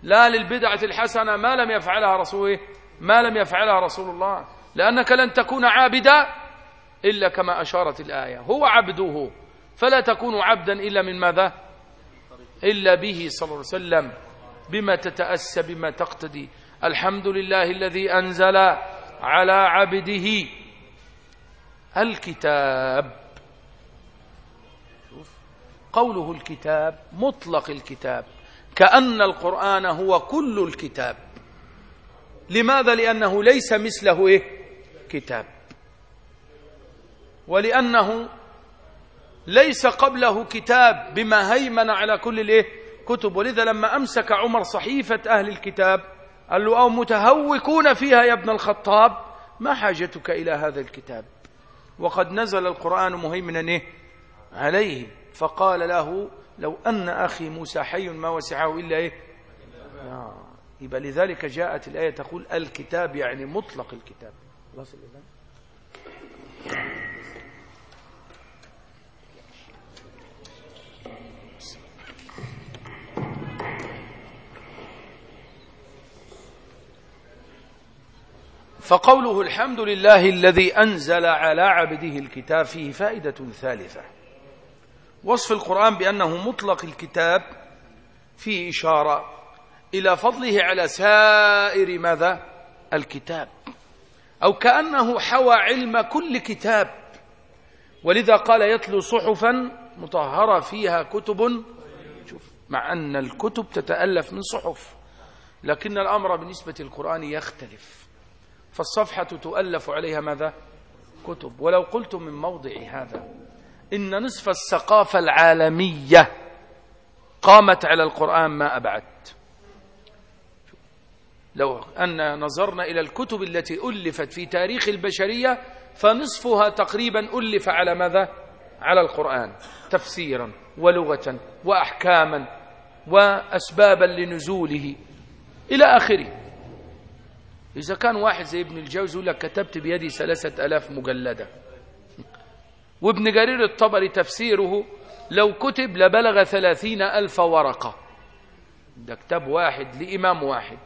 لا للبدعة الحسنة ما لم يفعلها رسوله ما لم يفعلها رسول الله. لأنك لن تكون عابدا إلا كما أشارت الآية. هو عبده. فلا تكون عبدا إلا من ماذا؟ إلا به صلى الله عليه وسلم. بما تتأسى بما تقتدي. الحمد لله الذي أنزل على عبده الكتاب. قوله الكتاب مطلق الكتاب. كأن القرآن هو كل الكتاب. لماذا؟ لأنه ليس مثله إيه؟ كتاب. ولأنه ليس قبله كتاب بما هيمن على كل الإيه؟ كتب. ولذا لما أمسك عمر صحيفة أهل الكتاب قال له أو متهوكون فيها يا ابن الخطاب؟ ما حاجتك إلى هذا الكتاب؟ وقد نزل القرآن مهيمنا إيه؟ عليه. فقال له لو أن أخي موسى حي ما وسعه إلا إيه؟ آه. يبقى لذلك جاءت الآية تقول الكتاب يعني مطلق الكتاب. خلاص الإذن فقوله الحمد لله الذي أنزل على عبده الكتاب فيه فائدة ثالثة. وصف القرآن بأنه مطلق الكتاب فيه إشارة إلى فضله على سائر ماذا؟ الكتاب. أو كأنه حوى علم كل كتاب. ولذا قال يتلو صحفا مطهرة فيها كتب. شوف مع أن الكتب تتألف من صحف لكن الأمر بالنسبة للقرآن يختلف. فالصفحة تؤلف عليها ماذا؟ كتب. ولو قلت من موضع هذا إن نصف الثقافة العالمية قامت على القرآن ما أبعدت لو أن نظرنا إلى الكتب التي ألفت في تاريخ البشرية فنصفها تقريبا ألف على ماذا؟ على القرآن تفسيرا ولغة وأحكاما وأسبابا لنزوله إلى آخره. إذا كان واحد زي ابن الجوزي يقول لك كتبت بيدي ثلاثة ألاف مجلدة. وابن جرير الطبري تفسيره لو كتب لبلغ ثلاثين ألف ورقة. ده كتاب واحد لإمام واحد.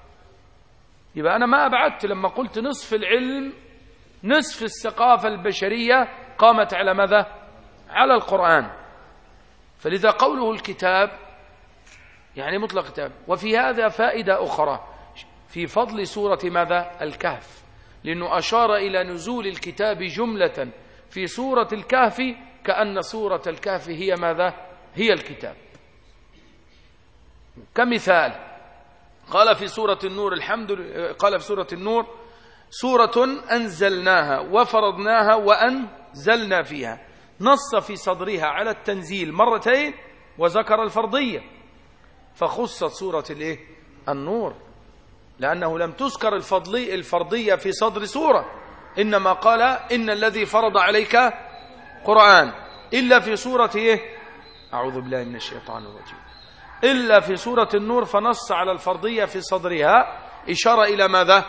يبقى أنا ما أبعدت لما قلت نصف العلم نصف الثقافة البشرية قامت على ماذا؟ على القرآن. فلذا قوله الكتاب يعني مطلق كتاب وفي هذا فائدة أخرى. في فضل سورة ماذا؟ الكهف. لأنه أشار إلى نزول الكتاب جملة في سورة الكهف كأن سورة الكهف هي ماذا؟ هي الكتاب. كمثال قال في سورة النور الحمد قال في سورة النور سورة أنزلناها وفرضناها وأنزلنا فيها. نص في صدرها على التنزيل مرتين وذكر الفرضية. فخصت سورة الإيه؟ النور. لأنه لم تذكر الفضلي الفرضية في صدر سورة. إنما قال إن الذي فرض عليك قرآن. إلا في سورة إيه؟ أعوذ بالله من الشيطان الرجيم. إلا في سورة النور فنص على الفرضية في صدرها. إشارة إلى ماذا؟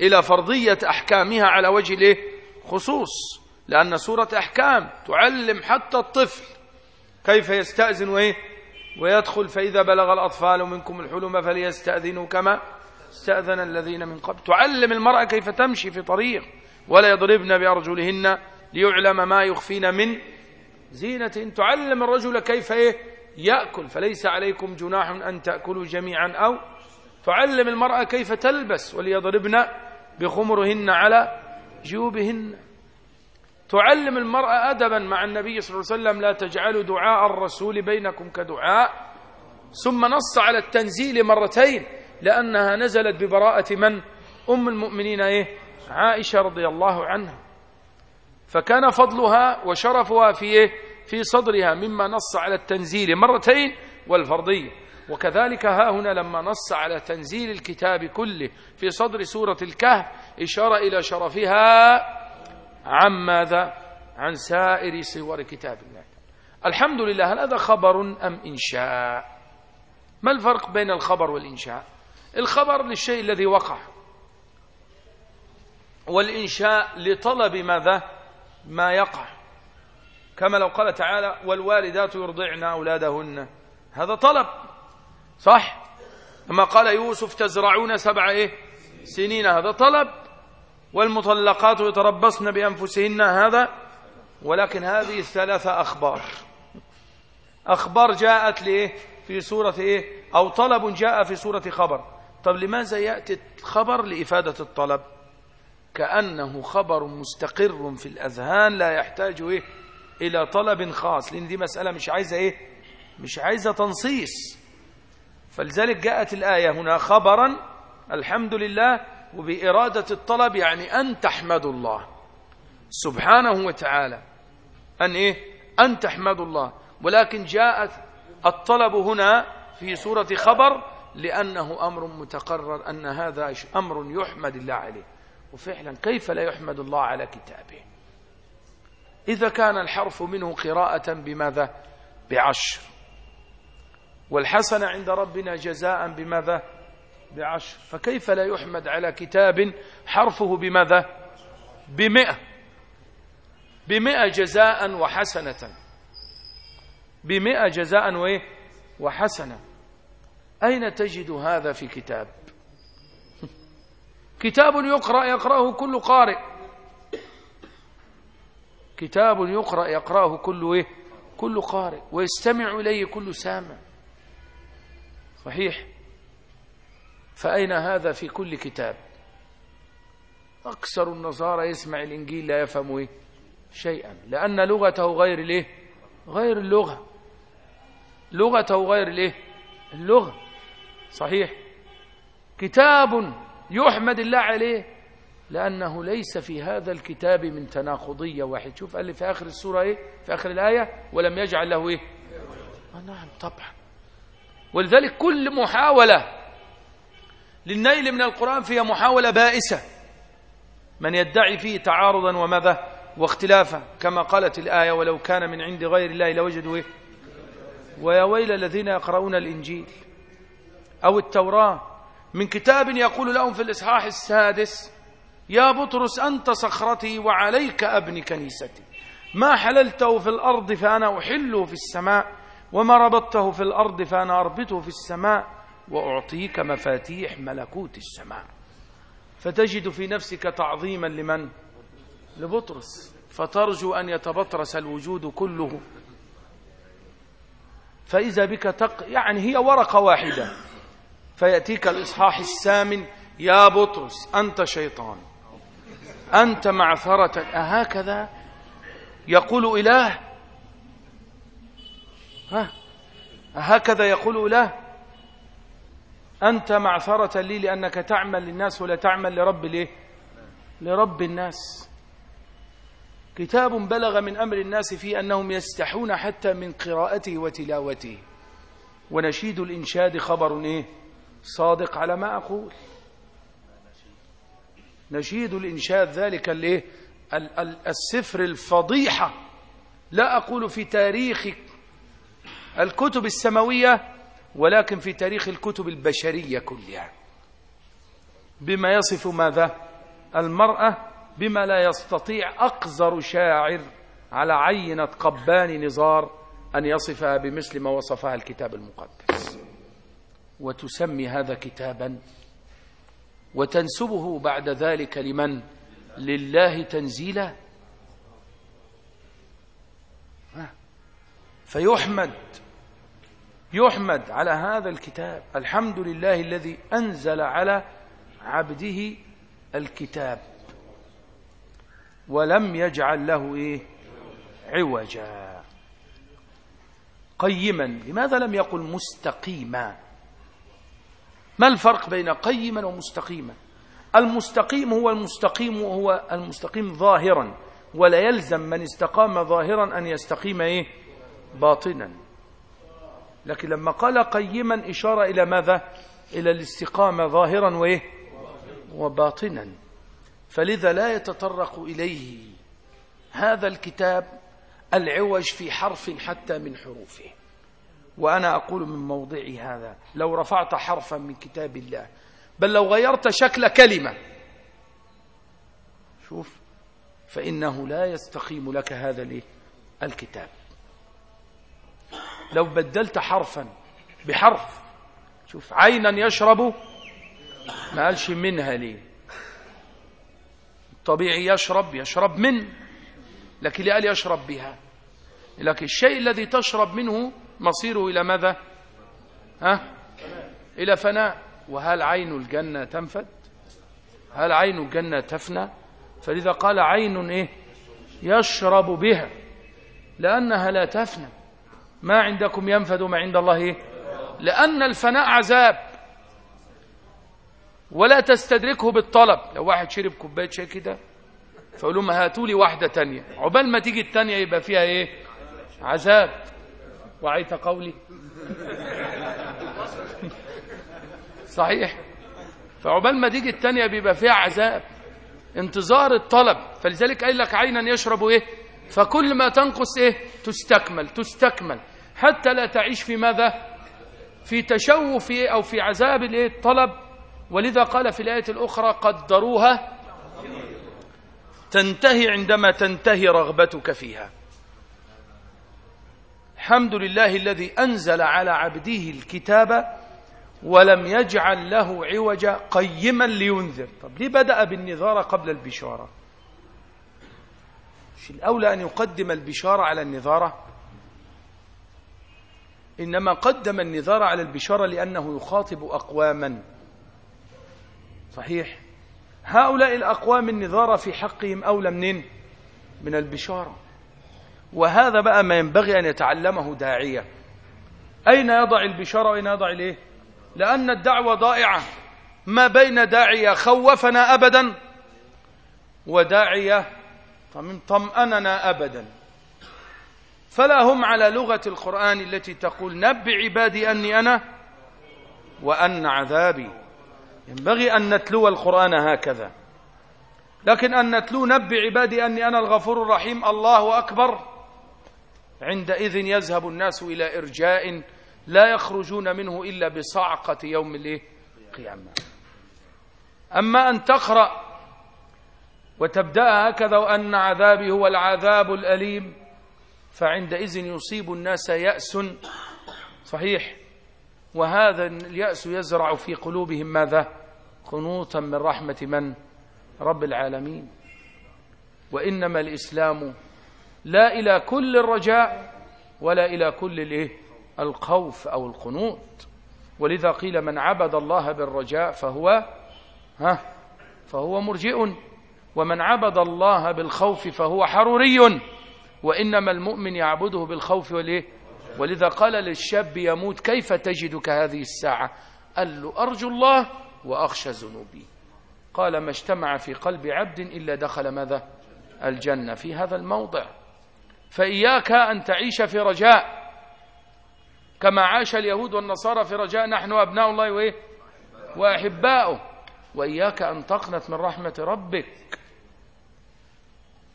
إلى فرضية أحكامها على وجه الإيه؟ خصوص. لأن سورة أحكام تعلم حتى الطفل كيف يستأذن وإيه؟ ويدخل فإذا بلغ الأطفال منكم الحلم فليستأذنوا كما استأذن الذين من قبل. تعلم المرأة كيف تمشي في طريق ولا يضربن بأرجلهن ليعلم ما يخفين من زينة. تعلم الرجل كيف إيه؟ يأكل. فليس عليكم جناح أن تأكلوا جميعا أو تعلم المرأة كيف تلبس وليضربن بخمرهن على جيوبهن. تعلم المرأة أدبا مع النبي صلى الله عليه وسلم. لا تجعلوا دعاء الرسول بينكم كدعاء. ثم نص على التنزيل مرتين. لأنها نزلت ببراءة من؟ أم المؤمنين إيه؟ عائشة رضي الله عنها. فكان فضلها وشرفها في إيه؟ في صدرها مما نص على التنزيل مرتين والفرضية. وكذلك ها هنا لما نص على تنزيل الكتاب كله في صدر سورة الكهف إشارة إلى شرفها عن ماذا؟ عن سائر صور كتاب الله. الحمد لله هل هذا خبر أم إنشاء؟ ما الفرق بين الخبر والإنشاء؟ الخبر للشيء الذي وقع. والإنشاء لطلب ماذا؟ ما يقع. كما لو قال تعالى والوالدات يرضعن أولادهن. هذا طلب. صح؟ كما قال يوسف تزرعون سبع إيه؟ سنين. هذا طلب. والمطلقات يتربصن بأنفسهن. هذا. ولكن هذه الثلاثة أخبار. أخبار جاءت ليه في سورة إيه؟ أو طلب جاء في سورة خبر. طب لماذا يأتي الخبر لإفادة الطلب؟ كأنه خبر مستقر في الأذهان لا يحتاج إيه إلى طلب خاص لأن دي مسألة مش عايزة إيه؟ مش عايزة تنصيص. فلذلك جاءت الآية هنا خبرا الحمد لله وبإرادة الطلب يعني أن تحمدوا الله. سبحانه وتعالى. أن إيه؟ أن تحمدوا الله. ولكن جاءت الطلب هنا في سورة خبر لأنه أمر متقرر أن هذا أمر يحمد الله عليه. وفعلا كيف لا يحمد الله على كتابه؟ إذا كان الحرف منه قراءة بماذا؟ بعشر. والحسنة عند ربنا جزاء بماذا؟ بعشر. فكيف لا يحمد على كتاب حرفه بماذا؟ بمئة. بمئة جزاء وحسنة. بمئة جزاء وإيه؟ وحسنة. أين تجد هذا في كتاب؟ كتاب يقرأ يقرأه كل قارئ. كتاب يقرأ يقرأه كل إيه؟ كل قارئ ويستمع إليه كل سامع. صحيح؟ فأين هذا في كل كتاب؟ أكثر النصارى يسمع الإنجيل لا يفهم إيه؟ شيئا لأن لغته غير الإيه؟ غير اللغة. لغته غير الإيه؟ اللغة. صحيح. كتاب يحمد الله عليه لأنه ليس في هذا الكتاب من تناقضية واحد. شوف قال لي في آخر السورة إيه؟ في آخر الآية ولم يجعل له إيه؟ آه نعم طبعا. ولذلك كل محاولة للنيل من القرآن فيها محاولة بائسة. من يدعي فيه تعارضا وماذا؟ واختلافا. كما قالت الآية ولو كان من عند غير الله لوجدوا إيه؟ ويا ويل الذين يقرؤون الإنجيل. أو التوراة من كتاب يقول لهم في الإصحاح السادس يا بطرس أنت صخرتي وعليك أبني كنيستي. ما حللته في الأرض فأنا أحله في السماء وما ربطته في الأرض فأنا أربطه في السماء وأعطيك مفاتيح ملكوت السماء. فتجد في نفسك تعظيما لمن؟ لبطرس. فترجو أن يتبطرس الوجود كله. فإذا بك تق يعني هي ورقة واحدة. فيأتيك الإصحاح الثامن يا بطرس أنت شيطان. أنت معثرة أهكذا يقول إله؟ ها؟ هكذا يقول إله؟ أنت معثرة لي لأنك تعمل للناس ولا تعمل لرب ليه؟ لرب الناس. كتاب بلغ من أمر الناس فيه أنهم يستحون حتى من قراءته وتلاوته. ونشيد الإنشاد خبر إيه؟ صادق على ما أقول. نشيد الإنشاد ذلك الايه السفر الفضيحة. لا أقول في تاريخ الكتب السماوية ولكن في تاريخ الكتب البشرية كلها. بما يصف ماذا؟ المرأة بما لا يستطيع أقذر شاعر على عينة قبان نزار أن يصفها بمثل ما وصفها الكتاب المقدس. وتسمي هذا كتابا. وتنسبه بعد ذلك لمن؟ لله تنزيلا. فيحمد يحمد على هذا الكتاب. الحمد لله الذي أنزل على عبده الكتاب. ولم يجعل له إيه؟ عوجا. قيما. لماذا لم يقل مستقيما؟ ما الفرق بين قيما ومستقيما؟ المستقيم هو المستقيم وهو المستقيم ظاهرا ولا يلزم من استقام ظاهرا أن يستقيم إيه؟ باطنا. لكن لما قال قيما إشارة إلى ماذا؟ إلى الاستقامة ظاهرا وإيه؟ وباطنا. فلذا لا يتطرق إليه هذا الكتاب العوج في حرف حتى من حروفه. وأنا أقول من موضعي هذا لو رفعت حرفا من كتاب الله بل لو غيرت شكل كلمة شوف فإنه لا يستقيم لك هذا الكتاب. لو بدلت حرفا بحرف شوف عينا يشرب ما قالش منها ليه الطبيعي يشرب يشرب من لكن قال يشرب بها؟ لكن الشيء الذي تشرب منه مصيره إلى ماذا؟ ها؟ إلى فناء. وهل عين الجنة تنفد؟ هل عين الجنة تفنى؟ فلذا قال عين إيه؟ يشرب بها لأنها لا تفنى. ما عندكم ينفد ما عند الله إيه؟ لأن الفناء عذاب ولا تستدركه بالطلب. لو واحد شرب كوباية شاي كده فقول لهم هاتوا لي واحدة تانية. عقبال ما تيجي التانية يبقى فيها إيه؟ عذاب. وعيت قولي. صحيح. فعقبال ما تيجي التانية بيبقى فيها عذاب. انتظار الطلب. فلذلك قال لك عينا يشرب إيه؟ فكل ما تنقص إيه؟ تستكمل تستكمل. حتى لا تعيش في ماذا؟ في تشوف أو في عذاب الإيه؟ الطلب. ولذا قال في الآية الأخرى قدروها. تنتهي عندما تنتهي رغبتك فيها. الحمد لله الذي أنزل على عبده الكتاب ولم يجعل له عوجا قيما لينذر. طب ليه بدأ بالنذارة قبل البشارة؟ مش الأولى أن يقدم البشارة على النذارة؟ إنما قدم النذارة على البشارة لأنه يخاطب أقواما. صحيح؟ هؤلاء الأقوام النظارة في حقهم أولى منين؟ من البشارة. وهذا بقى ما ينبغي أن يتعلمه داعية. أين يضع البشارة وأين يضع الإيه؟ لأن الدعوة ضائعة. ما بين داعية خوفنا أبدا وداعية طمأننا أبدا. فلا هم على لغة القرآن التي تقول نب عبادي أني أنا وأن عذابي. ينبغي أن نتلو القرآن هكذا. لكن أن نتلو نب عبادي أني أنا الغفور الرحيم الله أكبر عندئذ يذهب الناس إلى إرجاء لا يخرجون منه إلا بصعقة يوم القيامة أما أن تقرأ وتبدأ هكذا وأن عذابي هو العذاب الأليم فعندئذ يصيب الناس يأس. صحيح. وهذا اليأس يزرع في قلوبهم ماذا؟ قنوطا من رحمة من؟ رب العالمين. وإنما الإسلام لا إلى كل الرجاء ولا إلى كل الإيه الخوف أو القنوط. ولذا قيل من عبد الله بالرجاء فهو ها؟ فهو مرجئ. ومن عبد الله بالخوف فهو حروري. وإنما المؤمن يعبده بالخوف والإيه ولذا قال للشاب يموت كيف تجدك هذه الساعة؟ قال له أرجو الله وأخشى ذنوبي. قال ما اجتمع في قلب عبد إلا دخل ماذا؟ الجنة. في هذا الموضع. فإياك أن تعيش في رجاء. كما عاش اليهود والنصارى في رجاء نحن أبناء الله وإيه؟ وأحباؤه. وإياك أن تقنط من رحمة ربك.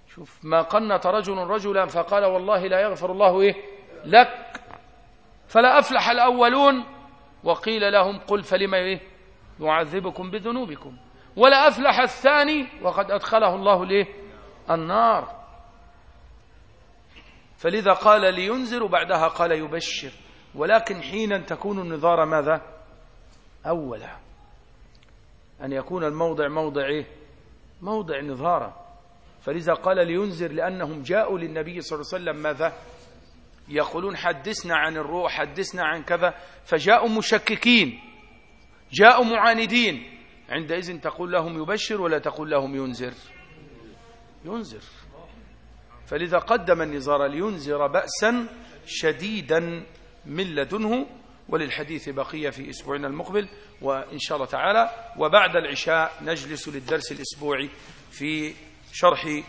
شوف ما قنط رجل رجلا فقال والله لا يغفر الله إيه؟ لك. فلا أفلح الأولون. وقيل لهم قل فلما إيه؟ يعذبكم بذنوبكم. ولا أفلح الثاني. وقد أدخله الله ليه النار. فلذا قال لينذر بعدها قال يبشر. ولكن حينا تكون النظارة ماذا؟ أولا. أن يكون الموضع موضع إيه؟ موضع نظارة. فلذا قال لينذر لأنهم جاءوا للنبي صلى الله عليه وسلم ماذا؟ يقولون حدثنا عن الروح حدثنا عن كذا. فجاءوا مشككين. جاءوا معاندين. عندئذ تقول لهم يبشر ولا تقول لهم ينذر؟ ينذر. فلذا قدم النظار لينذر بأسا شديدا من لدنه وللحديث بقية في أسبوعنا المقبل وإن شاء الله تعالى وبعد العشاء نجلس للدرس الأسبوعي في شرح